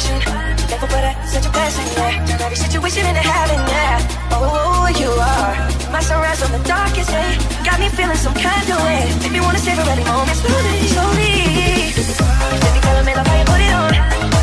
perfection Never but I, such a blessing, yeah. Turn every situation into heaven, yeah. Oh, you are My sunrise on the darkest day. Got me feeling some kind of way. Make me wanna savor every moment slowly, slowly. Let me tell me love how you put it on.